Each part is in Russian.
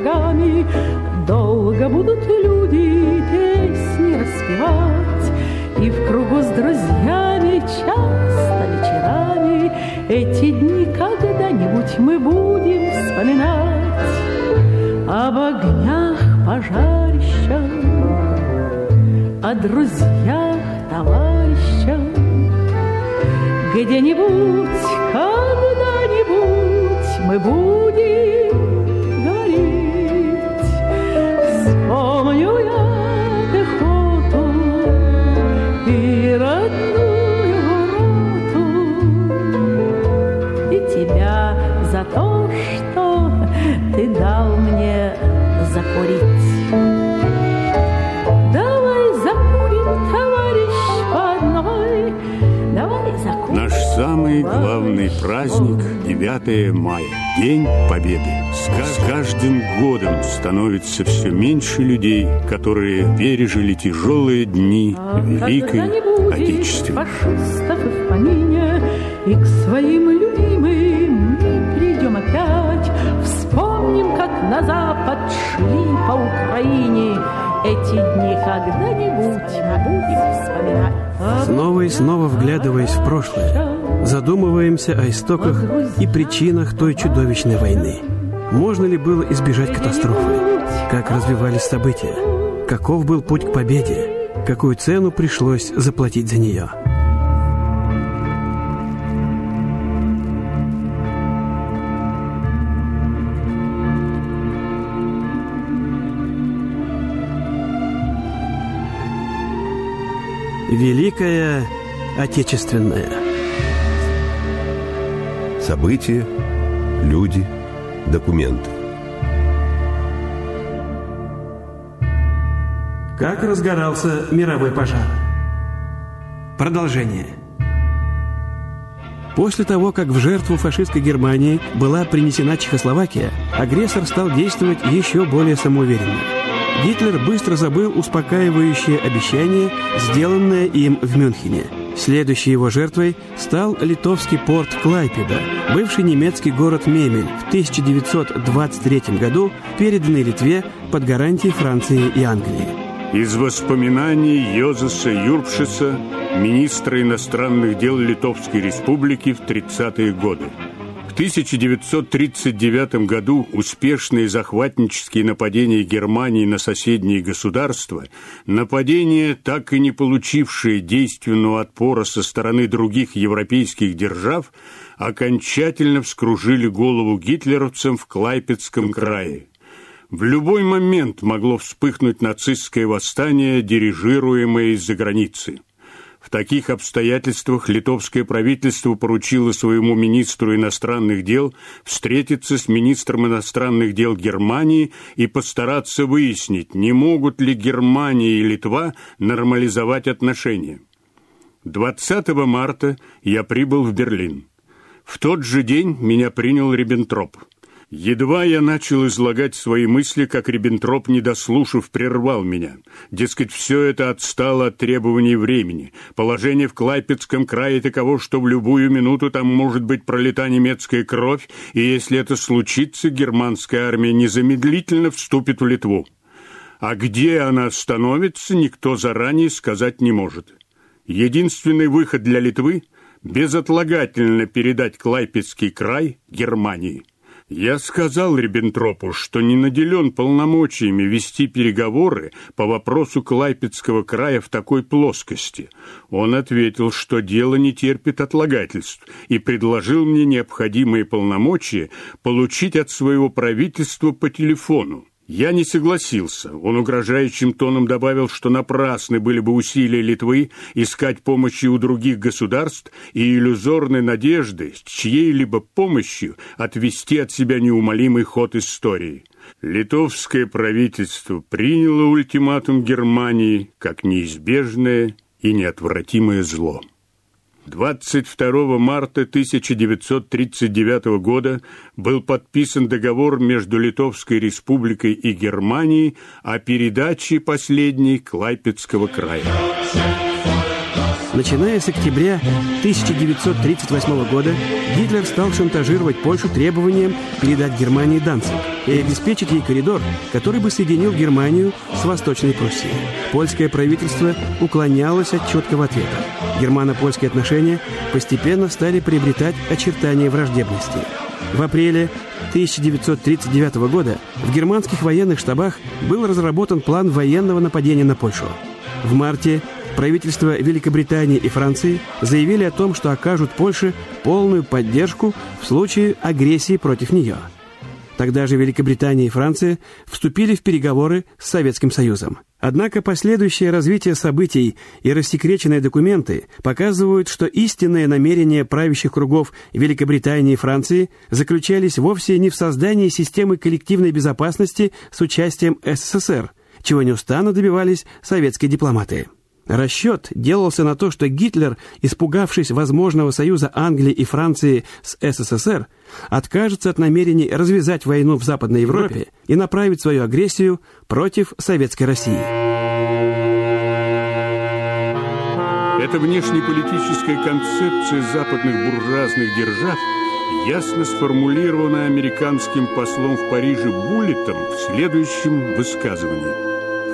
врагами. Долго будут люди песни распевать, И в кругу с друзьями часто вечерами Эти дни когда-нибудь мы будем вспоминать Об огнях пожарища, о друзьях, товарищах, где-нибудь, когда-нибудь мы будем праздник – 9 мая, День Победы. С каждым годом становится все меньше людей, которые пережили тяжелые дни Великой Отечественной. Фашистов и в помине, и к своим любимым мы придем опять. Вспомним, как на запад шли по Украине. Эти дни когда-нибудь мы будем вспоминать. Снова и снова вглядываясь в прошлое, задумываемся о истоках и причинах той чудовищной войны. Можно ли было избежать катастрофы? Как развивались события? Каков был путь к победе? Какую цену пришлось заплатить за нее? Великая Отечественная События, люди, документы. Как разгорался мировой пожар? Продолжение. После того, как в жертву фашистской Германии была принесена Чехословакия, агрессор стал действовать еще более самоуверенно. Гитлер быстро забыл успокаивающее обещание, сделанное им в Мюнхене – Следующей его жертвой стал литовский порт Клайпеда, бывший немецкий город Мемель, в 1923 году переданный Литве под гарантией Франции и Англии. Из воспоминаний Йозеса Юрпшиса, министра иностранных дел Литовской Республики в 30-е годы. В 1939 году успешные захватнические нападения Германии на соседние государства, нападения, так и не получившие действенного отпора со стороны других европейских держав, окончательно вскружили голову гитлеровцам в Клайпецком крае. В любой момент могло вспыхнуть нацистское восстание, дирижируемое из-за границы. В таких обстоятельствах литовское правительство поручило своему министру иностранных дел встретиться с министром иностранных дел Германии и постараться выяснить, не могут ли Германия и Литва нормализовать отношения. 20 марта я прибыл в Берлин. В тот же день меня принял Риббентроп – Едва я начал излагать свои мысли, как Риббентроп, не дослушав, прервал меня. Дескать, все это отстало от требований времени. Положение в Клайпецком крае таково, что в любую минуту там может быть пролита немецкая кровь, и если это случится, германская армия незамедлительно вступит в Литву. А где она остановится, никто заранее сказать не может. Единственный выход для Литвы – безотлагательно передать Клайпецкий край Германии. Я сказал Риббентропу, что не наделен полномочиями вести переговоры по вопросу Клайпецкого края в такой плоскости. Он ответил, что дело не терпит отлагательств и предложил мне необходимые полномочия получить от своего правительства по телефону. Я не согласился. Он угрожающим тоном добавил, что напрасны были бы усилия Литвы искать помощи у других государств и иллюзорной надежды с чьей-либо помощью отвести от себя неумолимый ход истории. Литовское правительство приняло ультиматум Германии как неизбежное и неотвратимое зло. 22 марта 1939 года был подписан договор между Литовской Республикой и Германией о передаче последней Клайпецкого края. Начиная с октября 1938 года Гитлер стал шантажировать Польшу требованием передать Германии Данциг и обеспечить ей коридор, который бы соединил Германию с Восточной Пруссией. Польское правительство уклонялось от четкого ответа. Германо-польские отношения постепенно стали приобретать очертания враждебности. В апреле 1939 года в германских военных штабах был разработан план военного нападения на Польшу. В марте правительства Великобритании и Франции заявили о том, что окажут Польше полную поддержку в случае агрессии против нее. Тогда же Великобритания и Франция вступили в переговоры с Советским Союзом. Однако последующее развитие событий и рассекреченные документы показывают, что истинные намерения правящих кругов Великобритании и Франции заключались вовсе не в создании системы коллективной безопасности с участием СССР, чего неустанно добивались советские дипломаты. Расчет делался на то, что Гитлер, испугавшись возможного союза Англии и Франции с СССР, откажется от намерений развязать войну в Западной Европе и направить свою агрессию против Советской России. Эта внешнеполитическая концепция западных буржуазных держав ясно сформулирована американским послом в Париже Буллетом в следующем высказывании –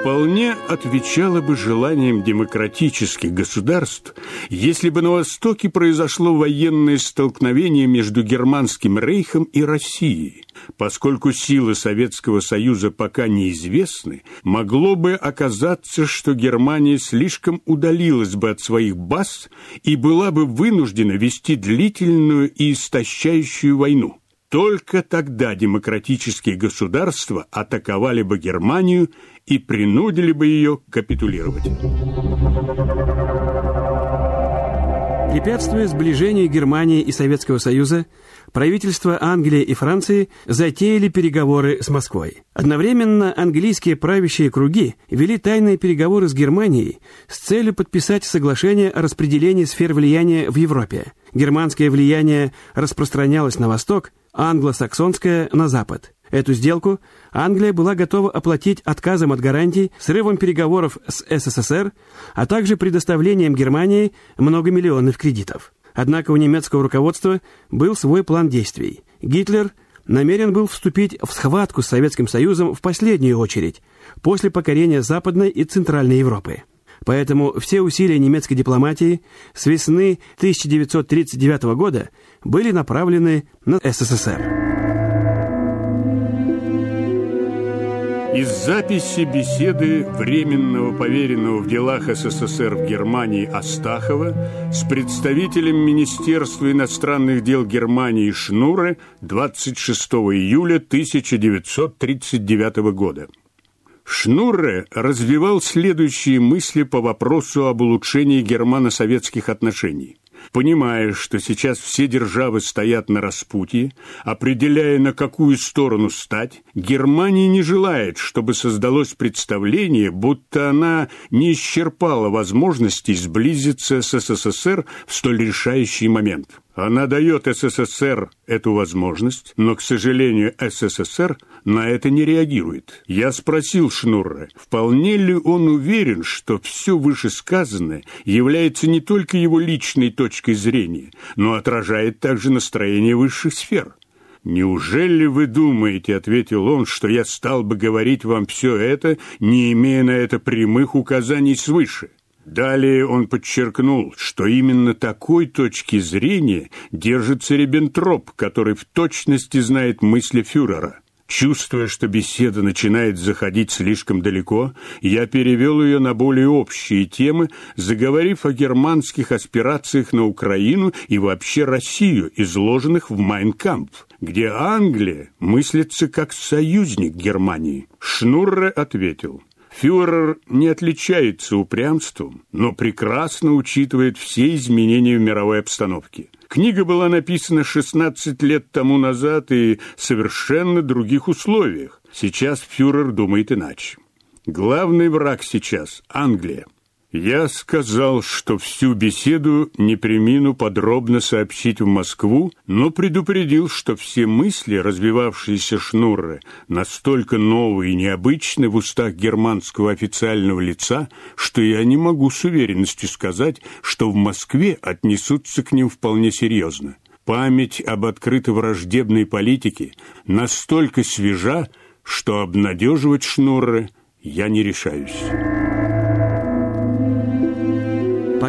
вполне отвечало бы желаниям демократических государств, если бы на Востоке произошло военное столкновение между Германским рейхом и Россией. Поскольку силы Советского Союза пока неизвестны, могло бы оказаться, что Германия слишком удалилась бы от своих баз и была бы вынуждена вести длительную и истощающую войну. Только тогда демократические государства атаковали бы Германию и принудили бы ее капитулировать. Препятствуя сближению Германии и Советского Союза, правительства Англии и Франции затеяли переговоры с Москвой. Одновременно английские правящие круги вели тайные переговоры с Германией с целью подписать соглашение о распределении сфер влияния в Европе. Германское влияние распространялось на восток, англосаксонское – на запад. Эту сделку Англия была готова оплатить отказом от гарантий, срывом переговоров с СССР, а также предоставлением Германии многомиллионных кредитов. Однако у немецкого руководства был свой план действий. Гитлер намерен был вступить в схватку с Советским Союзом в последнюю очередь, после покорения Западной и Центральной Европы. Поэтому все усилия немецкой дипломатии с весны 1939 года были направлены на СССР. Из записи беседы Временного поверенного в делах СССР в Германии Астахова с представителем Министерства иностранных дел Германии Шнуре 26 июля 1939 года. Шнурре развивал следующие мысли по вопросу об улучшении германо-советских отношений. Понимая, что сейчас все державы стоят на распутье, определяя, на какую сторону стать, Германия не желает, чтобы создалось представление, будто она не исчерпала возможностей сблизиться с СССР в столь решающий момент. Она дает СССР эту возможность, но, к сожалению, СССР на это не реагирует. Я спросил Шнурра, вполне ли он уверен, что все вышесказанное является не только его личной точкой зрения, но отражает также настроение высших сфер. «Неужели вы думаете, — ответил он, — что я стал бы говорить вам все это, не имея на это прямых указаний свыше? Далее он подчеркнул, что именно такой точки зрения держится Риббентроп, который в точности знает мысли фюрера. Чувствуя, что беседа начинает заходить слишком далеко, я перевел ее на более общие темы, заговорив о германских аспирациях на Украину и вообще Россию, изложенных в «Майнкамп», где Англия мыслится как союзник Германии. Шнурре ответил, Фюрер не отличается упрямством, но прекрасно учитывает все изменения в мировой обстановке. Книга была написана 16 лет тому назад и в совершенно других условиях. Сейчас фюрер думает иначе. Главный враг сейчас – Англия. Я сказал, что всю беседу не примину подробно сообщить в Москву, но предупредил, что все мысли, развивавшиеся Шнурре, настолько новые и необычны в устах германского официального лица, что я не могу с уверенностью сказать, что в Москве отнесутся к ним вполне серьезно. Память об открыто враждебной политике настолько свежа, что обнадеживать Шнурре я не решаюсь.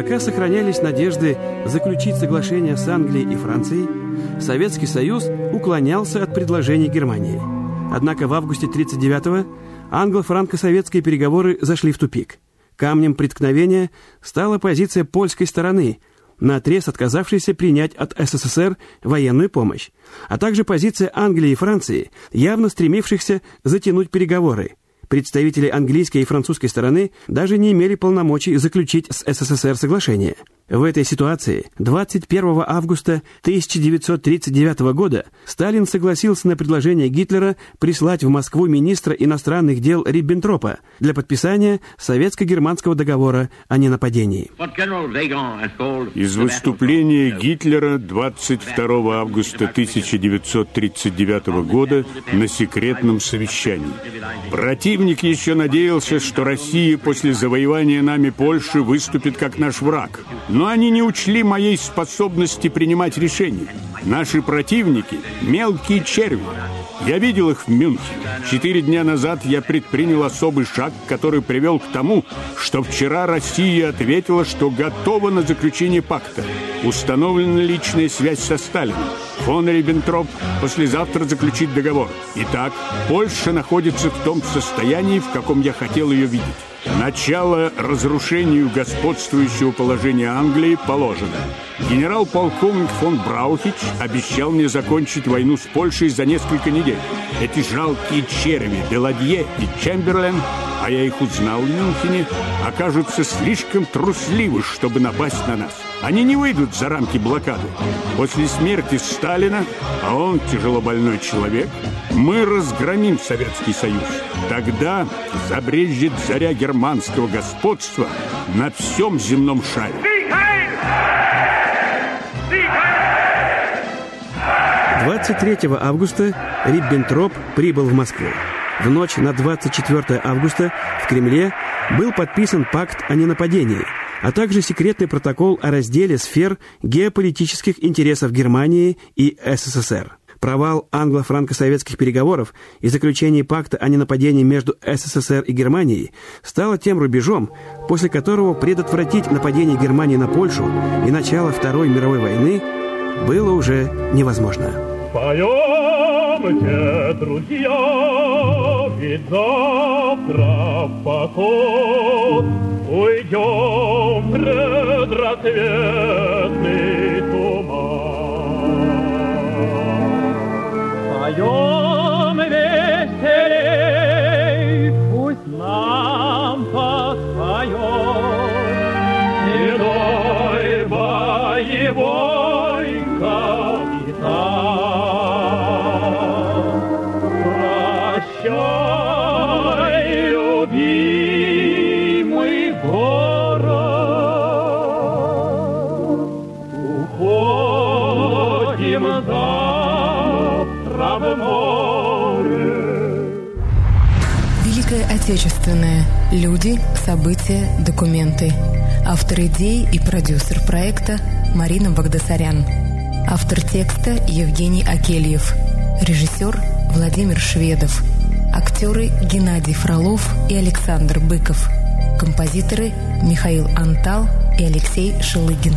Пока сохранялись надежды заключить соглашение с Англией и Францией, Советский Союз уклонялся от предложений Германии. Однако в августе 1939-го англо-франко-советские переговоры зашли в тупик. Камнем преткновения стала позиция польской стороны, наотрез отказавшейся принять от СССР военную помощь, а также позиция Англии и Франции, явно стремившихся затянуть переговоры – представители английской и французской стороны даже не имели полномочий заключить с СССР соглашение. В этой ситуации 21 августа 1939 года Сталин согласился на предложение Гитлера прислать в Москву министра иностранных дел Риббентропа для подписания советско-германского договора о ненападении. Из выступления Гитлера 22 августа 1939 года на секретном совещании. Противник еще надеялся, что Россия после завоевания нами Польши выступит как наш враг. Но они не учли моей способности принимать решения. Наши противники – мелкие черви. Я видел их в Мюнхене. Четыре дня назад я предпринял особый шаг, который привел к тому, что вчера Россия ответила, что готова на заключение пакта. Установлена личная связь со Сталином. Фон Риббентроп послезавтра заключит договор. Итак, Польша находится в том состоянии, в каком я хотел ее видеть. Начало разрушению господствующего положения Англии положено. Генерал-полковник фон Браухич обещал мне закончить войну с Польшей за несколько недель. Эти жалкие черви, Деладье и Чемберлен, а я их узнал в Мюнхене, окажутся слишком трусливы, чтобы напасть на нас. Они не выйдут за рамки блокады. После смерти Сталина, а он тяжелобольной человек, мы разгромим Советский Союз. Тогда забрежет заря германского господства на всем земном шаре. 23 августа Риббентроп прибыл в Москву. В ночь на 24 августа в Кремле был подписан пакт о ненападении, а также секретный протокол о разделе сфер геополитических интересов Германии и СССР. Провал англо-франко-советских переговоров и заключение пакта о ненападении между СССР и Германией стало тем рубежом, после которого предотвратить нападение Германии на Польшу и начало Второй мировой войны было уже невозможно. Пойдемте, друзья, ведь завтра в поход уйдем предрассветный туман. Поем веселей, пусть нам подпоет седой боевой Великое Отечественное. Люди, события, документы. Автор идеи и продюсер проекта Марина Багдасарян. Автор текста Евгений Акельев. Режиссер Владимир Шведов. Актеры Геннадий Фролов и Александр Быков. Композиторы Михаил Антал и Алексей Шелыгин.